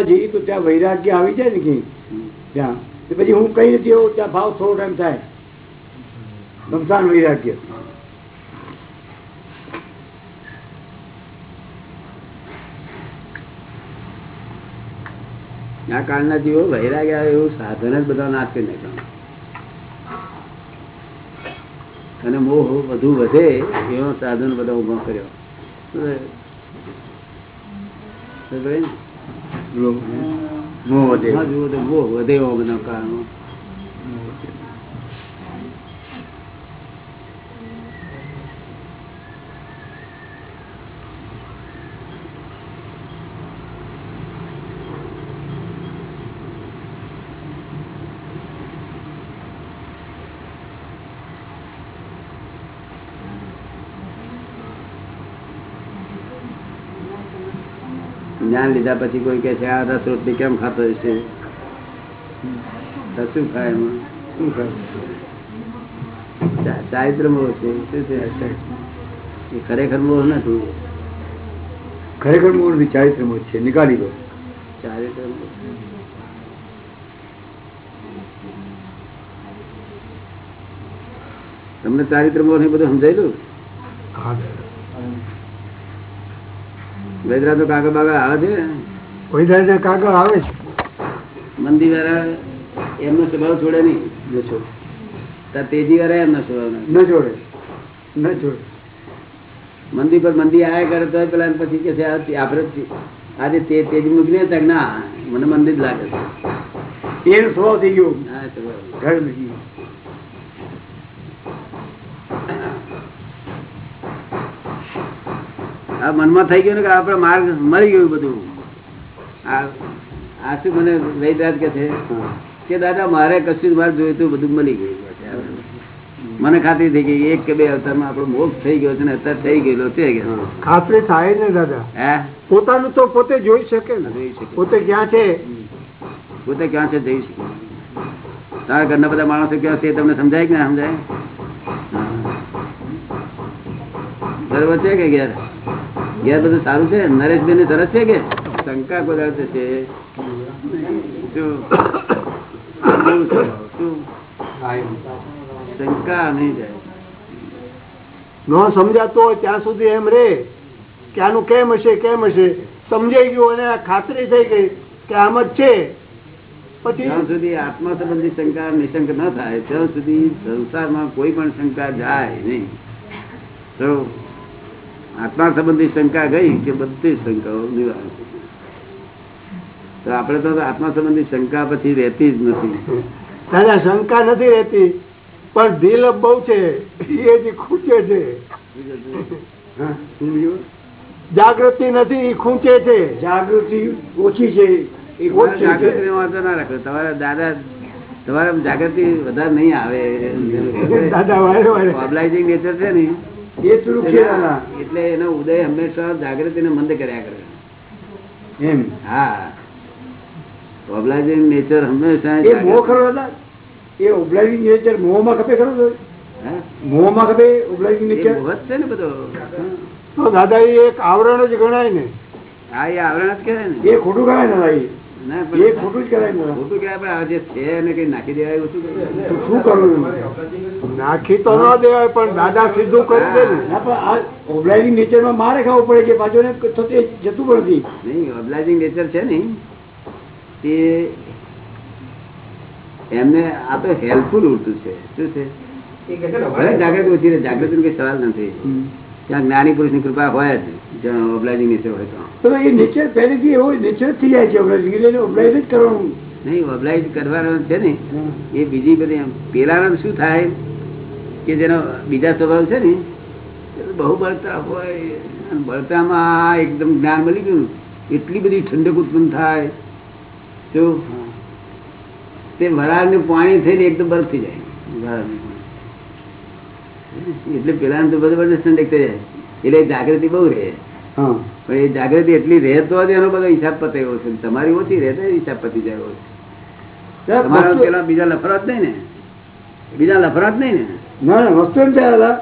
જઈએ તો ત્યાં વૈરાગ્ય આવી જાય ને કે ત્યાં. પછી હું કઈ નથી એવું, ત્યાં ભાવ થોડો ટાઈમ થાય. રમસાન વૈરાગ્ય. આ કાળના જીવો વૈરાગ્ય આવે એવું સાધન જ બધા નાશ કરી અને મોહ વધુ વધે એવો સાધન બધા ઊભો કર્યો? મોહ વધે. મોહ વધે એવો બધા કારણો. જ્ઞાન લીધા પછી કોઈ કે છે આ દસ રોટલી કેમ ખાતો હશે શું ખાય એમાં? શું ખાય ચારિત્ર મોહ છે શું છે? એ ખરેખર મોહ નથી. ખરેખર મોહ નથી ચારિત્ર મોહ છે. નીકાળી દો. ચારિત્ર તમને ચારિત્ર મોહ ને બધું સમજાયેલું? વૈદરા તો કાગળ બાગળ આવે છે કાગળ આવે છે. મંદિર વાળા એમનો સ્વભાવ છોડે નહીં. તાર તેજી વાળા એમનો સ્વભાવ ન જોડે ન જોડે મંદિર પર મંદિર આયા કરે તો પેલા પછી કે છે આપણે આજે તે તેજ મૂકીને તક ના મને મંદિર લાગે છે. એનો સ્વભાવ થઈ ગયો. હા, સ્વભાવ. ઘર નથી આ મનમાં થઈ ગયું ને કે આપણે માર્ગ મળી ગયું બધું. આ શું મને વૈદરાજ કે છે? કે દાદા મારે કશું જ જોયું જોઈતું બધું મળી ગયું. મને ખાતરી થઈ ગઈ એક કે બે અવતારમાં આપણો મોક્ષ થઈ ગયો છે ને અત્યારે થઈ ગયેલો છે ખાતરી થાય ને દાદા. હે? પોતાનું તો પોતે જોઈ શકે ને. જોઈ શકે. પોતે ક્યાં છે? પોતે ક્યાં છે જઈ શકે. તારા ઘરના બધા માણસો ક્યાં છે તમને સમજાય કે ના સમજાય. બરોબર છે કે ઘેર? ઘેર બધું સારું છે? નરેશભાઈ ને સરસ છે કે? શંકા કોઈ છે શું? કેવું સ્વભાવ? શું? શંકા નહીં જાય ન સમજાતો ત્યાં સુધી એમ રે. કે આનું કેમ હશે કેમ હશે? સમજાઈ ગયું અને આ ખાતરી થઈ ગઈ કે આમ જ છે. પછી જ્યાં સુધી આત્મા સંબંધી શંકા નિશંક ન થાય ત્યાં સુધી સંસારમાં કોઈ પણ શંકા જાય નહીં. આત્મા સંબંધી શંકા ગઈ કે બધી શંકાઓ નિવારણ તો આપણે તો આત્મા સંબંધી શંકા પછી રહેતી જ નથી. દાદા શંકા નથી રહેતી પણ દિલ બહુ છે એ જ ખૂંચે છે? જાગૃતિ નથી એ ખૂંચે છે. જાગૃતિ ઓછી છે. જાગૃતિ વાંધો ના રાખો. તમારા દાદા તમારે જાગૃતિ વધારે નહીં આવે. દાદા ઓબ્લાઇઝિંગ નેચર છે ને. એટલે એનો ઉદય હંમેશા જાગૃતિને મંદ કર્યા કરે. એમ. હા. ઓબલાજી નેચર હંમેશા એ મોહ ખરો હતા એ ઓબલાજી નેચર મોહમાં ખપે ખરો? મોહમાં ખપે ઓબલાજી નેચર? મોહ છે ને બધો. તો દાદા એ એક આવરણ જ ગણાય ને. હા એ આવરણ જ કહેવાય ને. એ ખોટું ગણાય ને. ના પણ ખોટું જ કરાય ને. દાદા. ખોટું કહેવાય જે છે એને કઈ નાખી દેવાય શું કરે? તો શું કરવું? નાખી તો ન દેવાય પણ દાદા સીધું કરી દે ને. પણ ઓબ્લાઇઝિંગ નેચરમાં મારે ખાવું પડે કે પાછો ને થતે જતું નથી. નહીં ઓબ્લાઇઝિંગ નેચર છે ને તે એમને આ તો હેલ્પફુલ ઉડતું છે. શું છે? જાગૃતિ ઓછી જાગૃતિ કઈ સવાલ નથી. ત્યાં જ્ઞાની પુરુષની કૃપા હોય જ જ્યાં નીચે હોય તો. તો એ નેચર પહેલેથી એવો નેચર થઈ જાય છે ઓબ્લાઇઝિંગ એટલે જ કરવાનું. નહીં ઓબ્લાઇઝ કરવાનો છે ને. એ બીજી બધી પેલાનો શું થાય કે જેનો બીજા સ્વભાવ છે ને બહુ બળતા હોય. બળતામાં એકદમ જ્ઞાન મળી ગયું. ને, એટલી બધી ઠંડક ઉત્પન્ન થાય. તો તે વરાળનું પાણી થઈને એકદમ બરફ થઈ જાય. વરાળનું. એટલે પેલા તો બધું ઠંડક થઈ જાય એટલે જાગૃતિ બહુ રહે. હા. પણ એ જાગૃતિ એટલી રહે તો જ એનો બધો હિસાબ પતાવ્યો છે. તમારી ઓછી રહે તો હિસાબ પતી જાય છે તમારા પેલા બીજા લફરાત નહીં ને. બીજા લફરાત નહીં ને. ના ના વસ્તુ એમ થયા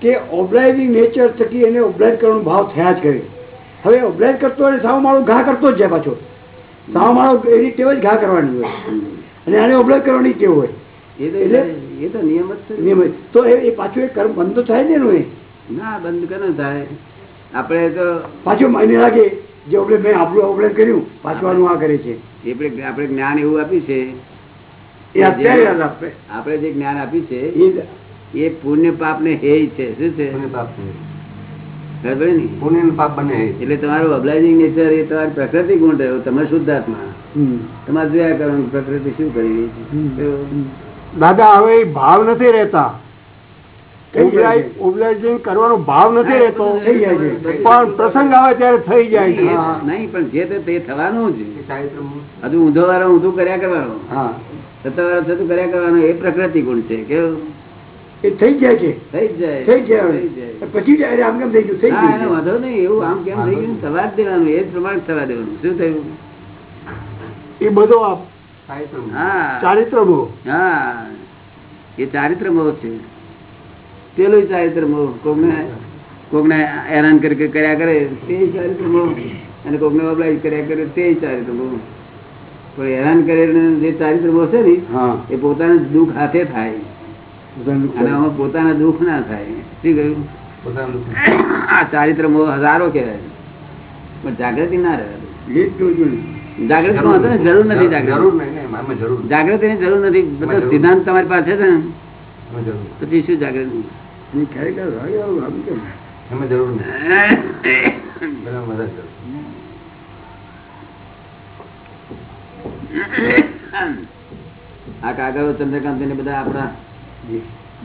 કે ઓબ્લાઇઝિંગ નેચર થકી એને ઓબ્લાઇઝ કરવાનો ભાવ થયા જ કરે. હવે ઓબ્લાઇઝ કરતો હોય ને સાવ મારું ઘા કરતો જ જાય પાછો. સાવ માણસ એની ટેવ જ ઘા કરવાની હોય. અને આને ઓબ્લેટ કરવાની ટેવ હોય. એ તો નિયમ જ છે. તો એ એ પાછું એ કર્મ બંધ તો થાય ને એનું એ? ના બંધ કરે થાય? આપણે તો પાછું મને લાગે જે ઓબ્લેટ મેં આપણું ઓબ્લેટ કર્યું પાછું આનું આ કરે છે. આપણે આપણે જ્ઞાન એવું આપ્યું છે. આપણે જે જ્ઞાન આપ્યું છે એ એ પુણ્ય પાપ ને હેય છે. શું છે? પુણ્ય પાપ બંને એટલે તમારું અબલાઇઝિંગ નેચર એ તમારી પ્રકૃતિ ગુણ રહ્યો તમે શુદ્ધાત્મા. તમારે જોયા કરવાનું? પ્રકૃતિ શું કરી રહી છે? દાદા હવે ભાવ નથી રહેતા. થઈ જાય? છે. ઓબ્લાઇઝિંગ કરવાનો ભાવ નથી રહેતો. થઈ જાય છે. પણ પ્રસંગ આવે ત્યારે થઈ જાય છે. નહીં પણ જે તે- તે થવાનું જ. હજુ ઊંધો વાળો ઊંધું કર્યા કરવાનું. હા. વાળો થતું કર્યા કરવાનું એ પ્રકૃતિ ગુણ છે. કેવું? એ થઈ જાય છે. થઈ જાય. થઈ જાય. પછી આમ કેમ થઈ ગયું? થઈ ગયું વાંધો નહીં. એવું આમ કેમ થઈ ગયું? થવા જ દેવાનું. એ જ પ્રમાણે થવા દેવાનું. શું થયું? એ બધો આ ચારિત્ર હા. મોહ હા. એ ચારિત્ર મોહ છે. પેલું ચારિત્ર મોહ કોકને કોકને હેરાન કરી કરી કર્યા કરે તે ચારિત્ર મોહ અને કોકને અબલાઈ કર્યા કરે તે ચારિત્ર મોહ પણ હેરાન કરીને જે ચારિત્ર મોહ છે ને એ પોતાના દુઃખ હાથે થાય. અને આમાં પોતાના દુઃખ ના થાય. શું કહ્યું? પોતાનું આ ચારિત્ર મોહ હજારો કહેવાય. પણ જાગૃતિ ના રહે. ને. જાગૃતિ નો જરૂર નથી જાગૃતિ. નહીં જરૂર. નથી. બધો સિદ્ધાંત તમારી પાસે છે ને? પછી શું જાગૃતિ? આ કાગળો ચંદ્રકાંત ને બધા આપણા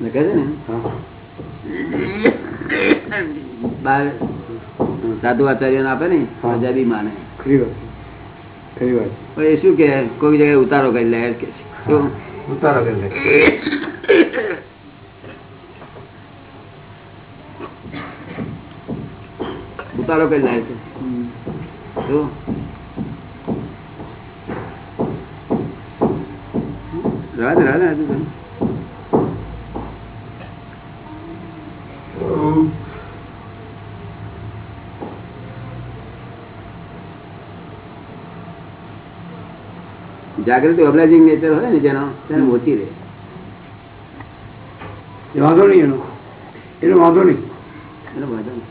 લખે છે ને? બાર સાધુ આચાર્ય આપે ને? પંજાબી માને. ખરી વાત પણ એ શું કે કોઈ જગ્યાએ ઉતારો કરી લે કે? ઉતારો કરી લે. ઉતારો કરી લે છે. રાજ રાજ દે, રહેવા દે, હજુ તો. જાગૃતિ ઓબ્લાઇઝિંગ નેચર હોય ને જેનો તેને ઓછી રહે. એ વાંધો નહીં એનો. એનો વાંધો નહીં. એનો વાંધો નહીં.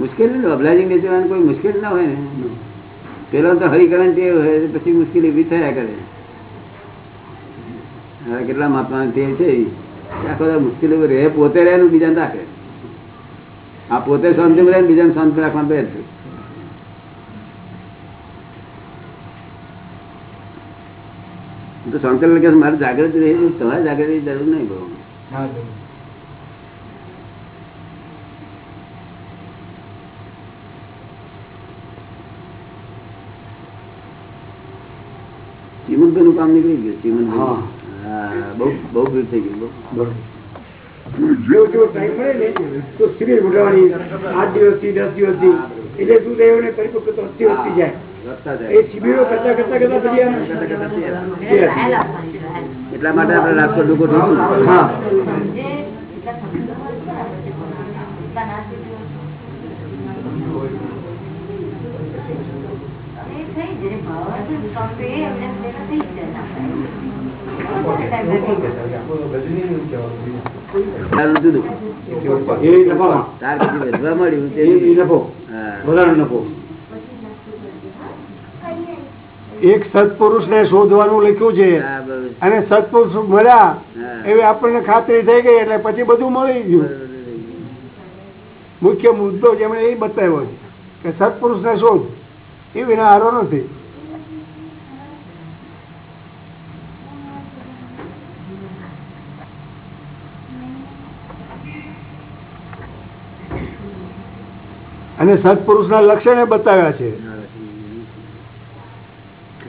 મુશ્કેલ નહીં ઓબ્લાઇઝિંગ નેચર કોઈ મુશ્કેલ ના હોય ને. પેલો તો હરિકરણ તે હોય પછી મુશ્કેલી ઊભી થયા કરે. હવે કેટલા મહાત્મા તે છે આખો મુશ્કેલી રહે. પોતે રહે બીજાને રાખે. આ પોતે શાંતિ રહે બીજાને શાંતિ રાખવાનું બે છે હું તો શંકર કે મારે જાગૃતિ રહી તમારે જાગૃતિ જરૂર નહીં બહુ. ચીમનભાઈ નું કામ નીકળી ગયું ચીમનભાઈ. હા. બહુ બહુ ભીડ થઈ ગઈ બહુ. બરોબર. જો જો ટાઈમ મળે ને તો શિબિર ગોઠવવાની આઠ દિવસથી દસ દિવસથી એટલે શું થયું ને પરિપક્વ તો વધતી વધતી જાય. એટલા માટે આપણે રાજકોટ લોકો જુદું તાર પછી વધવા મળ્યું વધારે નફો. એક સત્પુરુષ ને શોધવાનું લખ્યું છે. અને સત્પુરુષ મળ્યા એવી આપણને ખાતરી થઈ ગઈ એટલે પછી બધું મળી ગયું. મુખ્ય મુદ્દો જેમણે એ બતાવ્યો છે કે સત્પુરુષ ને શોધ. એ વિના હારો નથી. અને સત્પુરુષના લક્ષણે બતાવ્યા છે.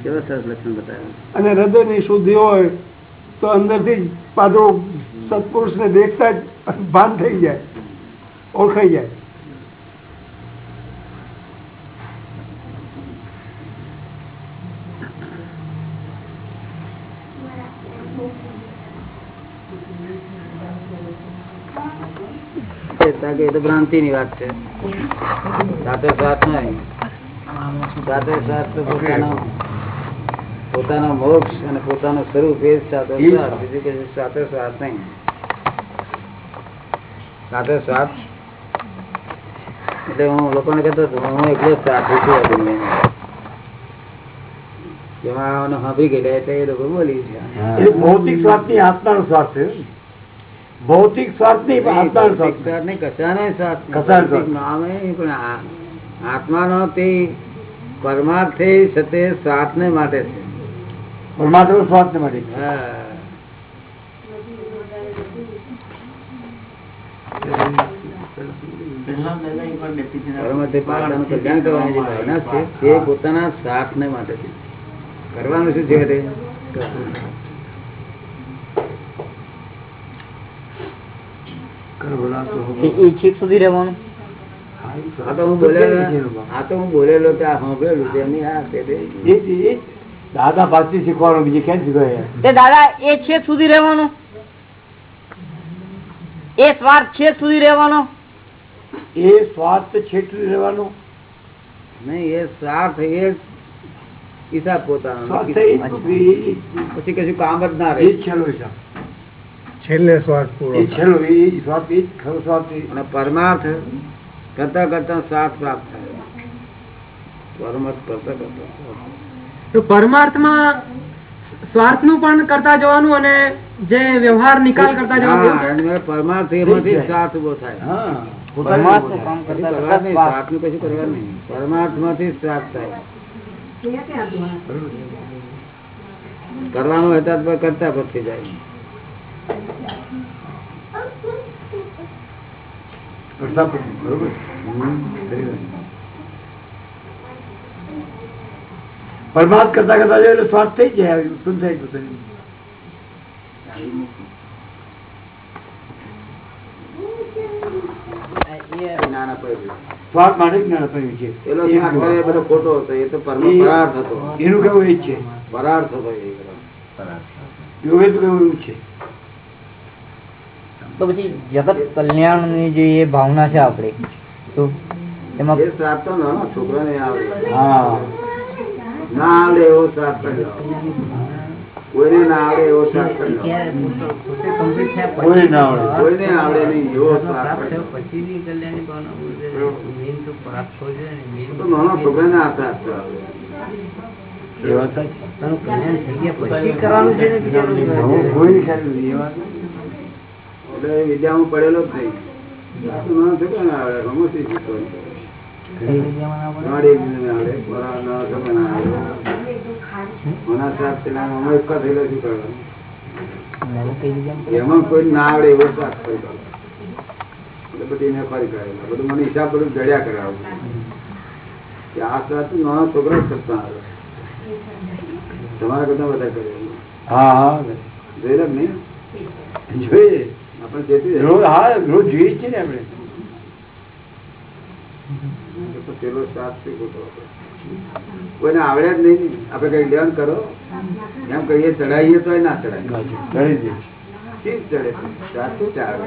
કેવા સરસ લક્ષણ બતાવ્યું? અને હૃદયની શુદ્ધિ હોય તો અંદરથી જ પાછો સત્પુરુષને દેખતા જ ભાન થઈ જાય ઓળખાઈ જાય. એ તો ભ્રાંતિ ની વાત છે. સાથે સાથ નહીં. સાથે સાથ તો પોતાનો પોતાનો મોક્ષ અને પોતાનું સ્વરૂપ એ સાથે સ્વાર્થ બીજું કશું સાથે સ્વાદ નહીં. સાથે સ્વાદ એટલે હું લોકોને કહેતો હતો હું એકલો જ સાથી છું દુનિયામાં. જેમાં સાંભળી ગયેલા એટલે એ લોકો બોલી છે ભૌતિક સ્વાર્થની આત્માનો સ્વાર્થ છે ભૌતિક સ્વાર્થ નહીં પણ આત્માનો સ્વાર્થ સ્વાર્થ નહીં, કશાનો સ્વાર્થ. કશાનો સ્વાર્થ. નહીં, પણ આત્માનો તે પરમાર્થે સતે સ્વાર્થને માટે છે. પરમાત્મા સ્વાસ્થ્ય માટે છે. હા. પરમાર્થે પાતાનું કલ્યાણ કરવાની જે ભાવના છે તે પોતાના સ્વાર્થને માટે છે કરવાનું શું છે એટલે? એ સુધી રહેવાનું આ તો હું બોલેલો આ તો હું બોલેલો તે આ સાંભળેલું છે એમની આ દાદા પાછી શીખવાનું બીજું કેમ શીખવાય તે દાદા એ છે સુધી રહેવાનું. એ સ્વાર્થ છે સુધી રહેવાનો. એ સ્વાર્થ છેટરી રહેવાનો? નહીં એ સ્વાર્થ એ જ હિસાબ પોતાનો. પછી કશું કામ જ ના રહે. છેલ્લો હિસાબ. છેલ્લે સ્વાર્થ પૂરો એ છેલ્લો એ સ્વાર્થ એ જ ખરો સ્વાર્થ અને પરમાર્થ કરતા કરતા સ્વાર્થ પ્રાપ્ત થાય. પરમાર્થ કરતા કરતા તો પરમાર્થમાં સ્વાર્થનું પણ કરતા જવાનું અને જે વ્યવહાર નિકાલ કરતા જવાનું પરમાર્થ એમાંથી સ્વાર્થ ઊભો થાય. કશું કરતા નહીં, પરમાર્થમાંથી સ્વાર્થ. થાય. કરવાનું હતા તો કરતા પછી જાય. કરતા બરોબર? પરમાર્થ કરતા કરતા જાય એટલે સ્વાર્થ થઈ જાય ઉત્પન્ન થાય પોતાની જગત કલ્યાણની જે ભાવના છે આપડે તો એમાં છોકરા ને હા. ના આવડે એવો શ્રાપ કર્યો. કોઈને ના આવડે એવો શ્રાપ કર્યો. કોઈને આવડે નહીં એવો શ્રાપ નાનો છોકરાને આ શ્રાપ વિદ્યામાં પડેલો જ નહીં. નાનો છોકરાને આવડે રમોથી શીખવાનું. એમાં કોઈ ના આવડે એવો બધી એને ફરી કરેલા બધું મને હિસાબ બધું જડ્યા કરાવું કે આ તો નાનો છોકરો જ આવે. તમારા કરતા બધા કરે હા હા. જોયેલા નહીં? જોઈએ. આપણે જેથી રોજ હા રોજ જોઈએ જ છે ને આપણે. પેલો શ્રાપ શું ખોટો કોઈને આવડે જ નહીં. આપણે કઈ લેવાનું કરો. એમ કહીએ ચડાવીએ તો ના ચડાય ચડે ચાલે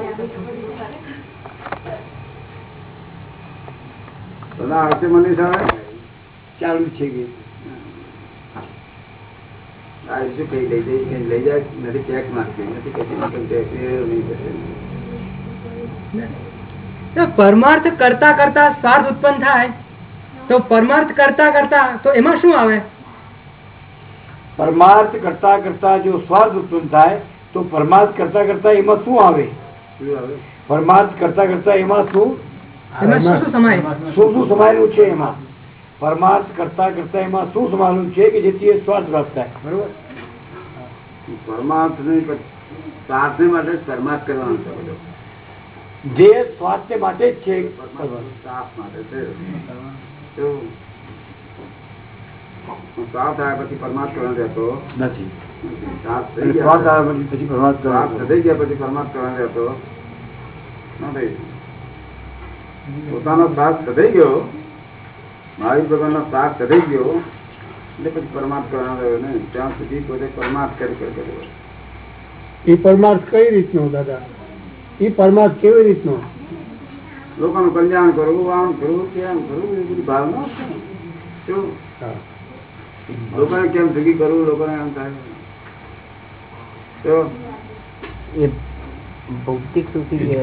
બધા આવશે મને સાહેબ ચાલુ છે કે. આ શું કઈ લઈ જાય કઈ લઈ જાય? નથી ચેક નાખતી નથી કઈ નહીં. તો પરમાર્થ કરતા કરતા સ્વાર્થ ઉત્પન્ન થાય. તો પરમાર્થ કરતા કરતા તો એમાં શું આવે? પરમાર્થ કરતા કરતા જો સ્વાર્થ ઉત્પન્ન થાય તો પરમાર્થ કરતા કરતા એમાં શું આવે? પરમાર્થ કરતા કરતા એમાં શું? શું શું સમાય? શું શું સમાયેલું છે એમાં? પરમાર્થ કરતા કરતા એમાં શું સમાયેલું છે કે જેથી એ સ્વાર્થ પ્રાપ્ત થાય? બરોબર. પરમાર્થ નહીં પણ માટે પરમાર્થ કરવાનો છે બધો. જે સ્વાસ્થ્ય માટે જ છે. સાફ માટે છે તો પછી પરમાર્થ રહેતો નથી સાફ થઈ એટલે ગયા સ્વાર્થ આવે પછી કરવાનો. થઈ ગયા પછી કરવાનો રહેતો નથી પોતાનો શ્વાસ સધાઈ ગયો. મારી નો શ્વાસ સધાઈ ગયો. એટલે પછી પરમાર્થ કરવાનો રહ્યો ને ત્યાં સુધી પોતે પરમાર્થ કરી કરી કર્યો એ પરમાર્થ કઈ રીતનો દાદા? એ પરમાર્થ કેવી રીતનો? લોકોનું કલ્યાણ કરવું આમ કરવું તેમ કરવું એ બધી ભાવના શું? લોકોને કેમ સુખી કરવું લોકોને એમ થાય. તો એ ભૌતિક સુખી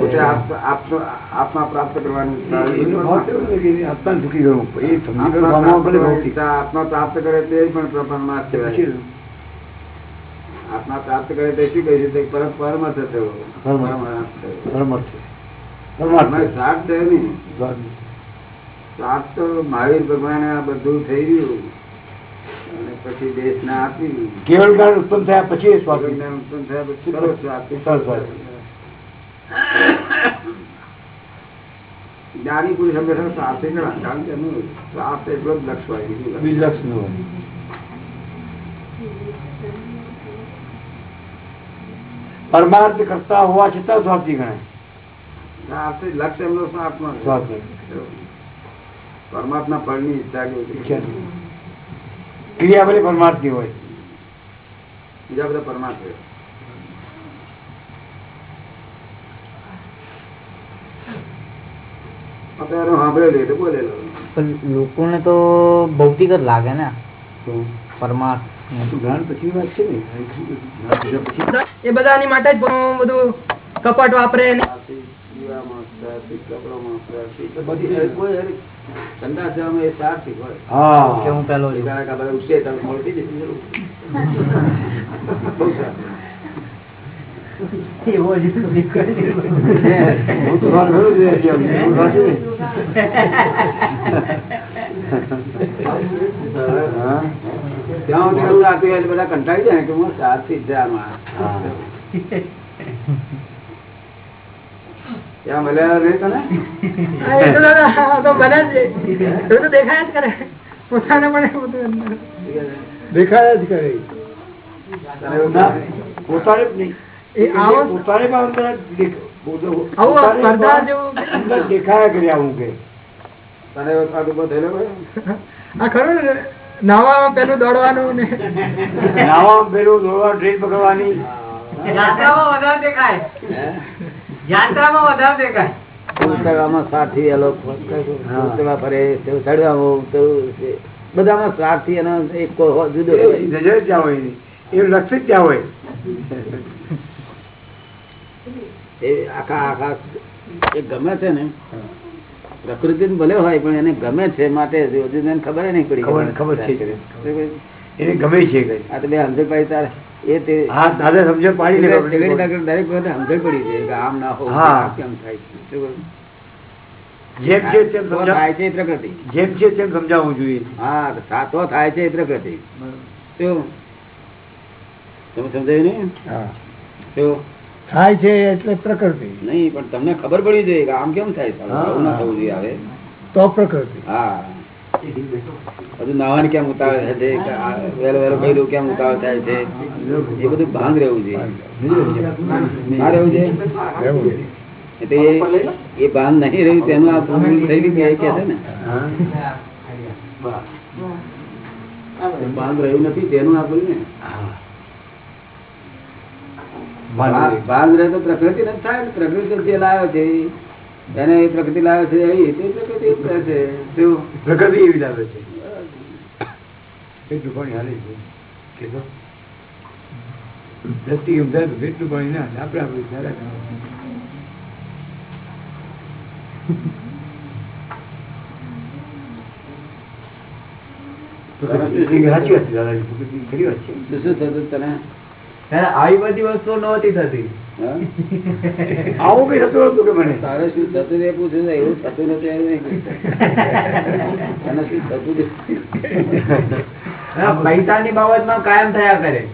આત્મા પ્રાપ્ત કરવાની કે આત્માને સુખી કરવું. એ આત્મા પ્રાપ્ત આત્મા કરે તે પણ પરમાર્થ કહેવાય. આત્મા પ્રાપ્ત કરે તો શું કહી છે પરમ પરમર્થ થયો પરમાર્થ. પરમાર્થ થયો. છે. છે. નહીં સ્વાદ. તો મહાવીર ભગવાન આ બધું થઈ રહ્યું અને પછી દેશને આપી કેવળ જ્ઞાન ઉત્પન્ન થયા પછી ઉત્પન્ન થયા પછી. જ્ઞાની પુરુષ હંમેશા સ્વાર્થે ગણા કારણ કે એનું સ્વાર્થ એટલો જ લક્ષ હોય બીજું લક્ષ. નું હોય. પરમાર્થ કરતા હોવા છતાં સ્વાર્થી ગણાય. જ એમનો સ્વાર્થ. પરમાત્મા ફળની ઈચ્છા. ક્રિયા ભલે પરમાર્થની હોય. બીજા બધા પરમાર્થ એટલે લોકોને તો ભૌતિક જ લાગે ને. પરમાર્થ. જ્ઞાન પછી વાત છે ને. પછી? એ બધાની માટે જ બધું કપટ વાપરે. હા. ત્યાં સુધી એવું લાગતું એટલે બધા કંટાળી જાય કે હું જ. ત્યાં મળ્યા તને? દેખાય જ કરે. પોતાને પણ દેખાયા જ કરે? પોતાને જ નહીં. પોતાને પણ અંદર કર્યા હું કે. તને થયેલો આ ખરું ને. નાવામાં પેલું દોડવાનું ને. નાવામાં પેલું દોડવા ડ્રેસ પકડવાની. યાત્રામાં વધારે દેખાય. યાત્રામાં વધારે દેખાય. ઉતરવામાં સ્વાર્થી ઉતરવા ફરે ચડવામાં ઉતરવું બધામાં સ્વાર્થી એનો એક જુદો હોય. નજર ત્યાં હોય એ ત્યાં હોય. એ આખા આખા એ ગમે છે ને પ્રકૃતિ ભલે હોય પણ એને ગમે છે માટે ખબર નહીં પડી. ખબર- છે. એને ગમે છે આ તો બે સમજણ પાડી તારે. એ તે હા દાદા સમજણ પાડી દરેક વખતે સમજણ પડી છે કે આમ ના હોય કેમ થાય છે. જેમ છે તેમ થાય છે એ પ્રકૃતિ. જેમ છે તેમ સમજાવવું જોઈએ. હા તો થાય છે એ પ્રકૃતિ. શું? તમે સમજાયું હા. શું? થાય છે એટલે પ્રકૃતિ. નહીં પણ તમને ખબર પડી જોઈએ કે આમ કેમ થાય. આવું ના થવું જોઈએ આવે તો પ્રકૃતિ. હા. બધું નાવાની કેમ ઉતાવળ થાય છે વહેલો વહેલો કર્યું કેમ ઉતાવળ થાય છે? એ બધું ભાંગ રહેવું જોઈએ. ના રહેવું જોઈએ? એટલે એ- એ ભાન નહીં રહ્યું તેનું આ થઈ રહ્યું કે એ કે છે ને? ભાન રહ્યું નથી તેનું આ બોલ્યું ને? ભાન રહે તો પ્રકૃતિ નથી થાય ને. પ્રકૃતિ જે લાવ્યો છે એને એ પ્રકૃતિ લાવે છે એવી તે પ્રકૃતિ છે? પ્રકૃતિ એવી લાવે છે. એટલું પાણી હાલે છે. કે દ્રષ્ટિ એમ થાય? એટલું પાણી ના આપણે આપણે ખ્યાલ એ સાચી વાત છે. દાદાજી પ્રકૃતિ ખરી વાત છે. શું શું થતું તને? આવી બધી વસ્તુ નહોતી થતી. હા? આવું કઈ થતું હતું કે મને? તારે શું થતું એ પૂછ્યું છે એવું થતું નથી. તને શું થતું છે? બાબત બાબતમાં કાયમ થયા કરે.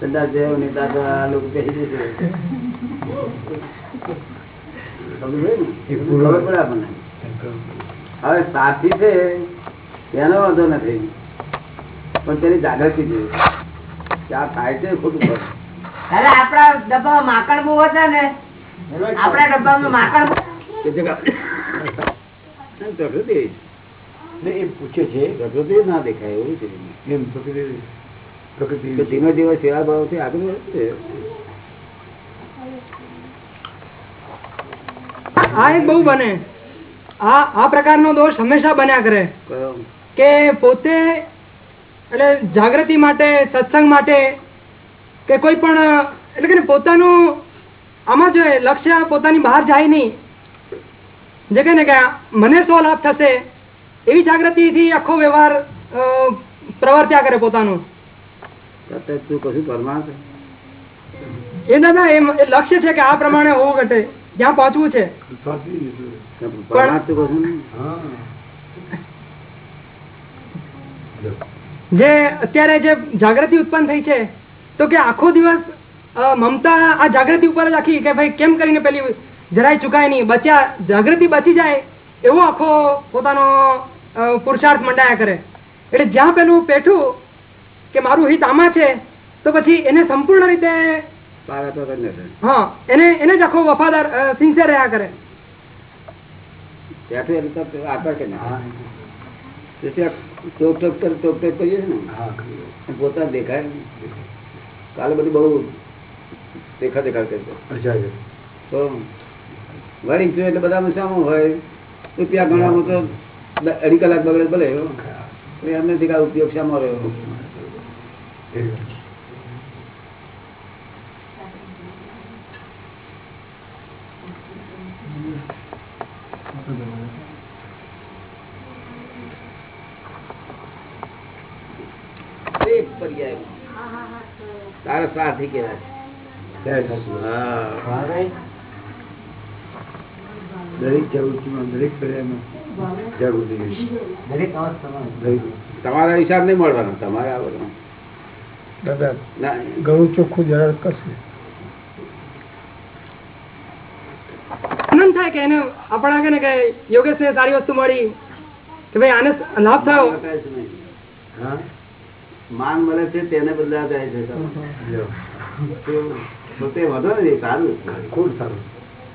કદાચ ને લોકો હવે સાથી છે તેનો વાંધો નથી. પણ તેની જાગૃતિ છે. કે આ થાય છે ખોટું કરે અરે આપણા ડબ્બામાં માકડ બહુ હતા ને. આપણા ડબ્બામાં માકડ પ્રકૃતિ એ પૂછે છે. પ્રકૃતિ ના દેખાય એવું છે. એમ પ્રકૃતિ પ્રકૃતિ કે ધીમે ધીમે સેવા ભાવથી આગળ વધે છે. આ એક બહુ બને. આ આ પ્રકારનો દોષ હંમેશા બન્યા કરે. કે પોતે એટલે જાગૃતિ માટે સત્સંગ માટે કે કોઈ પણ એટલે કે પોતાનું આમાં જો લક્ષ્ય પોતાની બહાર જાય નહીં જે કે ને કે મને શો લાભ થશે એવી જાગૃતિથી આખો વ્યવહાર પ્રવર્ત્યા કરે પોતાનું. તું કશું પરમાર્થ? એ દાદા એ લક્ષ્ય છે કે આ પ્રમાણે હોવું ઘટે. ત્યાં પહોંચવું છે. જે અત્યારે જે જાગૃતિ ઉત્પન્ન થઈ છે તો કે આખો દિવસ મમતા આ જાગૃતિ ઉપર જ આખી કે ભાઈ કેમ કરીને પેલી જરાય ચુકાય નહીં બચ્યા જાગૃતિ બચી જાય એવો આખો પોતાનો પુરુષાર્થ મંડાયા કરે. એટલે જ્યાં પેલું પેઠું કે મારું હિત આમાં છે તો પછી એને સંપૂર્ણ રીતે પારા તો કરી હા એને એને જ આખો વફાદાર સિન્સિયર રહ્યા કરે. ત્યાંથી એટલે તો આકાર કરી નાખે. ટોક ટોક કર- ટોક ટોક કરીએ છે ને? પોતા દેખાય કાલે બધું બહુ દેખા દેખા કરતો તો વળી છું એટલે બધામાં સામું હોય? રૂપિયા ગણવામાં તો અઢી કલાક બગડે ભલે એમને થી કાંઈ ઉપયોગ શામાં રહ્યો એક પર્યાય તારા સાથી કેવાય. હા. દરેક જાગૃતિમાં દરેક પર્યાયમાં જાગૃતિ દરેક તમારા હિસાબ નહીં મળવાનો તમારે આવવાનો દાદા ઘણું ચોખ્ખું જરા કશું આનંદ થાય કે એને આપણા કે ને કે યોગેશ ને સારી વસ્તુ મળી કે ભાઈ આને લાભ થયો. હા? માન મળે છે તેને બદલા જાય છે તો તે વધો ને સારું ખૂબ સારું.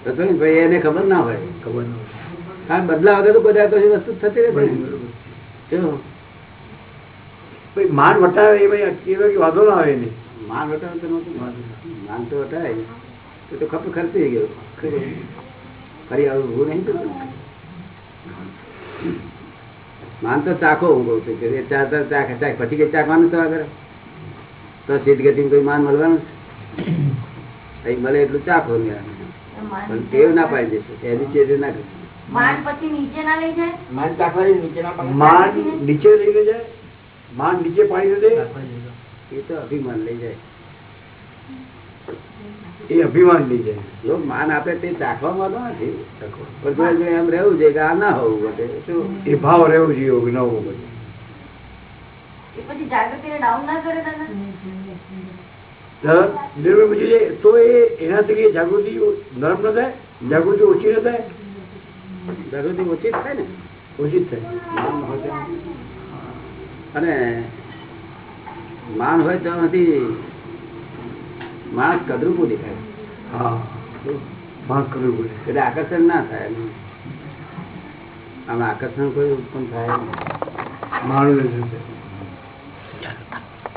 તો તો ભાઈ એને ખબર ના હોય. ખબર ના હોય. બદલા વગર તો બધા કશી વસ્તુ થતી? ભાઈ માન વટાવે એ ભાઈ વાંધો ના આવે નહીં માન વટાવે તો નહોતું. માન તો વટાય. તો તો ખપ ખર્ચી ગયો. ફરી આવું નહીં. માન તો ચાખો હું કહું છું કે એ ચા તો ચાખે ચાખ. પછી કઈ ચાખવાનું તો આગળ? તો સીધ ગતિ કોઈ માન મળવાનું છે? અહીં મળે એટલું ચાખો ને પણ ટેવ ના પાડી દેશે એની ચેજ ના કરશે. માન પછી નીચે ના લઈ જાય? માન નીચે લઈને જાય? માન નીચે પાડી દે? એ તો અભિમાન લઈ જાય. એ અભિમાન લઈ જાય જો માન આપે તે ચાખવામાં તો નથી. પણ એમ રહેવું છે કે આ ના હોવું બધે શું? એ ભાવ રહેવું જોઈએ ન હોવો જોઈએ એ પછી જાગૃતિ ને તો તો એ એનાથી જાગૃતિ નરમ ન થાય જાગૃતિ ઓછી ન થાય. જાગૃતિ ઓછી થાય ને? ઓછી જ થાય. અને માન હોય તો નથી. માણસ કદરૂપું દેખાય. માફ એટલે આકર્ષણ ના થાય. આમ આકર્ષણ કોઈ ઉત્પન્ન થાય માણસ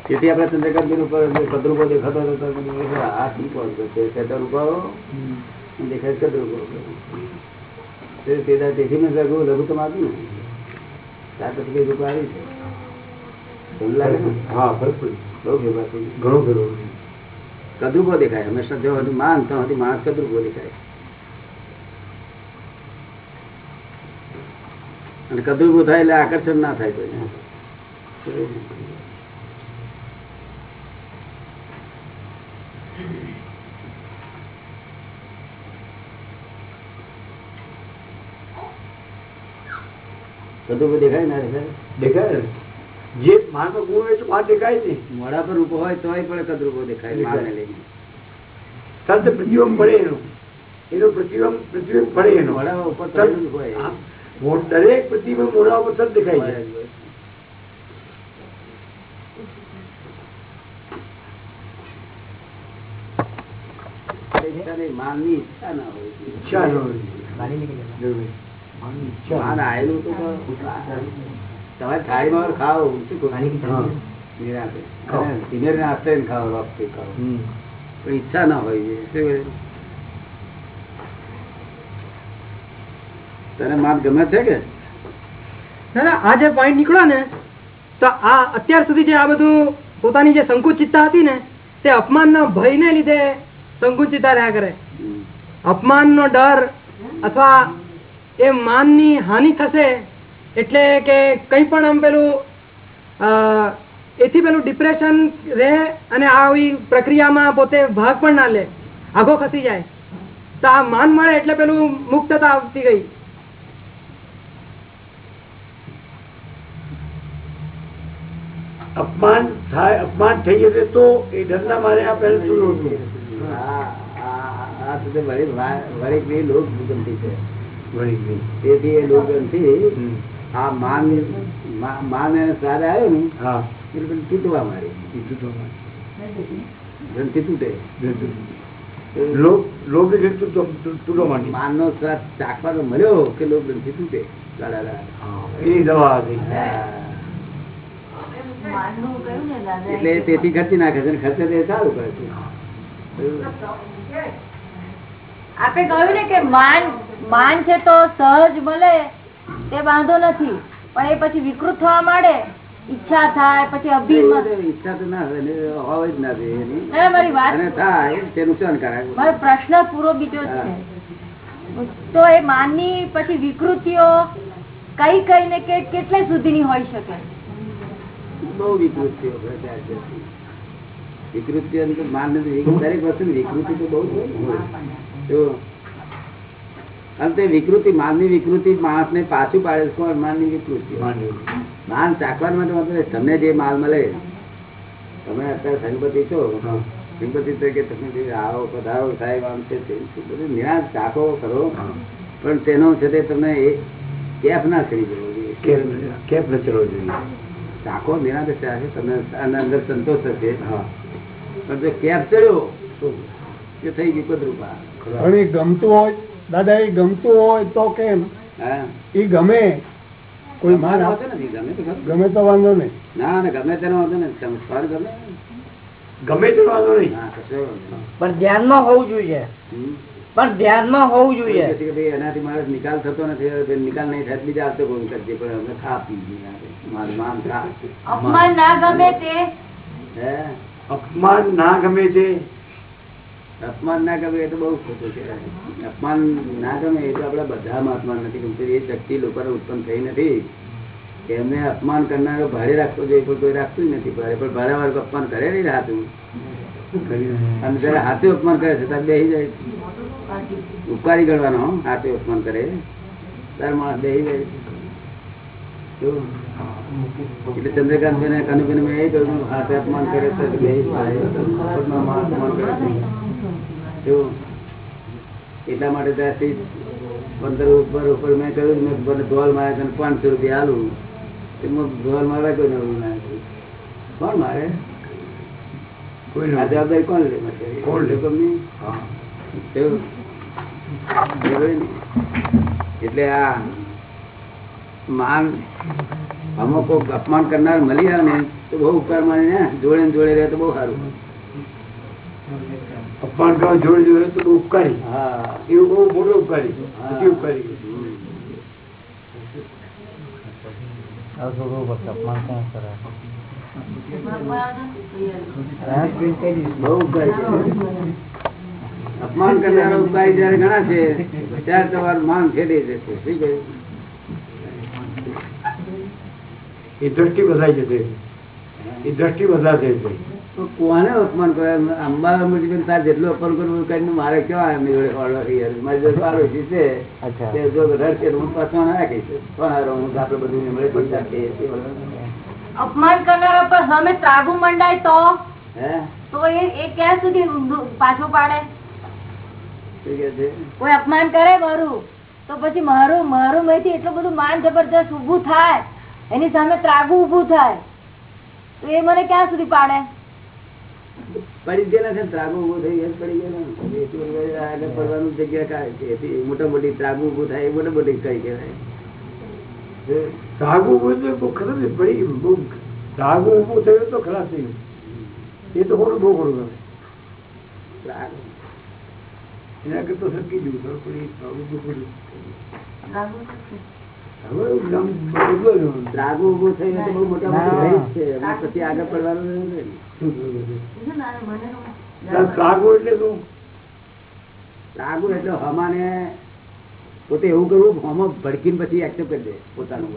તેથી આપણે ચંદ્રકાંતજી ઉપર કદરૂપો દેખાતો હતો તો આ ઠીક હોય છે? કદરૂપો દેખાય કદરૂપો. તે તેથી મેં લઘુ લઘુત્તમ આપ્યું ને ત્યાર પછી કઈ રૂપ આવી છે? હા ફરક બહુ ભેગા. ઘણો ફેરવો. કદરૂપો દેખાય હંમેશા જો હતું માન તો હતી માણસ કદરૂપો દેખાય અને કદરૂપો થાય એટલે આકર્ષણ ના થાય કોઈ કદરૂપો દેખાય ના દેખાય? જે માણસો ગુણ હોય તો બહાર દેખાય નહીં. મોડા પર રૂપો હોય તોય પણ કદરૂપો દેખાય માનને લઈને. તરત પ્રતિબંબ પડે એનો. એનો પ્રતિબંબ પ્રતિબંબ પડે એનો. મોડા ઉપર હોય. દરેક પ્રતિબંધ મોઢા ઉપર તરત દેખાય નહીં, માનની ઈચ્છા ના હોય. ઈચ્છા ના હોય. માન તો તમારે થાળીમાં ખાઓ શું. ખાઓ. ખાઓ. પણ ઈચ્છા ના હોય શું તને માપ ગમે છે કે? આ જે પોઈન્ટ નીકળ્યો ને તો આ અત્યાર સુધી જે આ બધું પોતાની જે સંકુચિતતા હતી ને તે અપમાનના ભયને લીધે સંકુચિતતા રહ્યા કરે. અપમાનનો ડર અથવા એ માનની હાનિ થશે એટલે કે કંઈ પણ આમ પેલું એથી પેલું ડિપ્રેશન રહે અને આવી પ્રક્રિયામાં પોતે ભાગ પણ ના લે આગો ખસી જાય. તો આ માન મળે એટલે પેલું મુક્તતા આવતી ગઈ. અપમાન થાય અપમાન થઈ જશે તો એ ડરના મારે આ પહેલા શું સુધી વળી લોક ગમતી છે. વળી તેથી એ લોક ગમતી હમ. માન માન એને સ્વાદ આવ્યો ને હા. એટલે તૂટવા ગ્રંથિ તૂટે. લોભ લોભ માંડી. માનનો ચાખવાનો મળ્યો કે લોક ગ્રંથિ તૂટે. હા, દવા એટલે તેથી ખર્ચી નાખે છે ખર્ચે તે સારું કરે છે. આપે કહ્યું ને કે માન માન છે તો સહજ મળે. તે બાંધો નથી. પણ એ પછી વિકૃત થવા માંડે ઈચ્છા થાય પછી અભિમત ઈચ્છા તો ના હોય જ ના જોઈએ એની. ના, ના, મારી વાત થાય તે નુકસાનકારક મારો પ્રશ્ન પૂરો બીજો છે. તો એ માનની પછી વિકૃતિઓ કઈ કઈ ને કે કેટલે સુધીની હોઈ શકે? બહુ વિકૃતિઓ. વિકૃતિઓ માન દરેક વસ્તુ વિકૃતિ તો બહુ હોય. અને તે વિકૃતિ માનની વિકૃતિ માણસને પાછું પાડે છે. કોણ માનની વિકૃતિ. માન ચાખવા માટે મતલબ તમને જે માલ મળે. તમે અત્યારે સંપત્તિ છો? સંગપતિ તરીકે તમે જે આવો પધારો સાહેબ આમ છે બધું નિરાશ ચાખો કરો. પણ તેનો છે તે તમને એ કેફ ના કરી દેવો જોઈએ. કેપ ન ચડવો જોઈએ. ચાખો નિરાશ ચાખે તમને આના અંદર સંતોષ થશે. હા. પણ જો કેપ ચડ્યો તો એ થઈ ગયું કદરૂપા. ગમતું હોય. દાદા એ ગમતું હોય તો કેમ? એ ગમે. કોઈ માન આવતો નથી ગમે તો ગમે. તો વાંધો નહીં. ના ના ગમે તેનો વાંધો નહીં તમે સ્વર ગમે ગમે તો વાંધો નહીં. પણ ધ્યાનમાં હોવું જોઈએ. પણ ધ્યાનમાં હોવું જોઈએ. કે ભાઈ એનાથી મારો નિકાલ થતો નથી હવે નિકાલ નહીં થાય બીજા આવતો કોઈ કરજે પણ અમે ખા પી મારું માન ખા. અપમાન ના ગમે તે. હે? અપમાન ના ગમે તે? અપમાન ના ગમે એ તો બહુ ખોટું છે. અપમાન ના ગમે એ તો આપડા બધામાં અપમાન નથી ગમતું એ શક્તિ લોકોને ઉત્પન્ન થઈ નથી. કે એમને અપમાન કરનારો ભારે રાખવો જોઈએ, પણ કોઈ રાખતું નથી ભારે. પણ ભારે વાળું અપમાન કરે નહીં રાતું અને જયારે હાથે અપમાન કરે છે, ત્યારે બેસી જાય ઉપકારી ગણવાનો હાથે અપમાન કરે. ત્યારે માણસ બેસી જાય? એટલે ચંદ્રકાંત કનુબેન મેં એ કહ્યું, હાથે અપમાન કરે તો બેસી જાય. અપમાન કરે છે. એટલા માટે ત્યાંથી પંદર ઉપર ઉપર મેં કહ્યું મેં મને ધોલ મારે તને પાંચસો રૂપિયા આલું એમાં ધોલ મારવા કોઈ નવું ના કોણ મારે કોઈ આ જવાબદારી કોણ લે મારે? કોણ લે? કંપની? એટલે આ માન અમુક અપમાન કરનાર મળી આવે ને તો બહુ ઉપકાર માની ને જોડે જોડે રહે તો બહુ સારું અપમાન કરવા જોડે જોડે તો ઉપકારી. એવું બહુ મોટો ઉપકારી. ઉપકારી. અપમાન કરનારો ઉપકારી જયારે ઘણા છે. ત્યારે તમારું માન ખેડી જશે શું કહ્યું એ દ્રષ્ટિ બદલાઈ જશે એ દ્રષ્ટિ બદલાશે કોને અપમાન કરે? અંબા અંબાજી તાર જેટલું અપમાન કરવું કરીને મારે કેવા એમની જોડે ઓર્ડર મારી જોડે પાડોશી છે જો રડશે હું પાછો ના રાખીશ પણ હારો? હું આપણે બધું મળે પૈસા ખાઈએ અપમાન કરનારા પર સામે ત્રાગુ મંડાય તો? તો એ એ ક્યાં સુધી પાછો પાડે? કોઈ અપમાન કરે મારું? તો પછી મારું મારું મેથી એટલું બધું માન જબરદસ્ત ઊભું થાય. એની સામે ત્રાગુ ઊભું થાય. તો એ મને ક્યાં સુધી પાડે? પડી ગયા છે ત્રાગુ ઉભું થઈ ગયું પડી ગયા આગળ પડવાનું જગ્યા કાઢે મોટા મોટી ત્રાગુ ઉભું થાય મોટા મોટી કઈ કહેવાય. ત્રાગુ ઉભું એટલે બહુ ખરાબ પડી ત્રાગુ ઉભું થયું તો ખરાબ થઈ ગયું એ તો ખોટું બહુ ખોડું કરે એના કરતા સરકી જવું સર પડી ત્રાગુ તો ખોટું ત્રાગુ ઉભું થયું. બહુ મોટા મોટું છે. પછી આગળ પડવાનું કાગુ એટલે શું? એટલે હમાને પોતે એવું કરવું હમો ભડકીને પછી એક્સેપ્ટ કરી દે પોતાનું.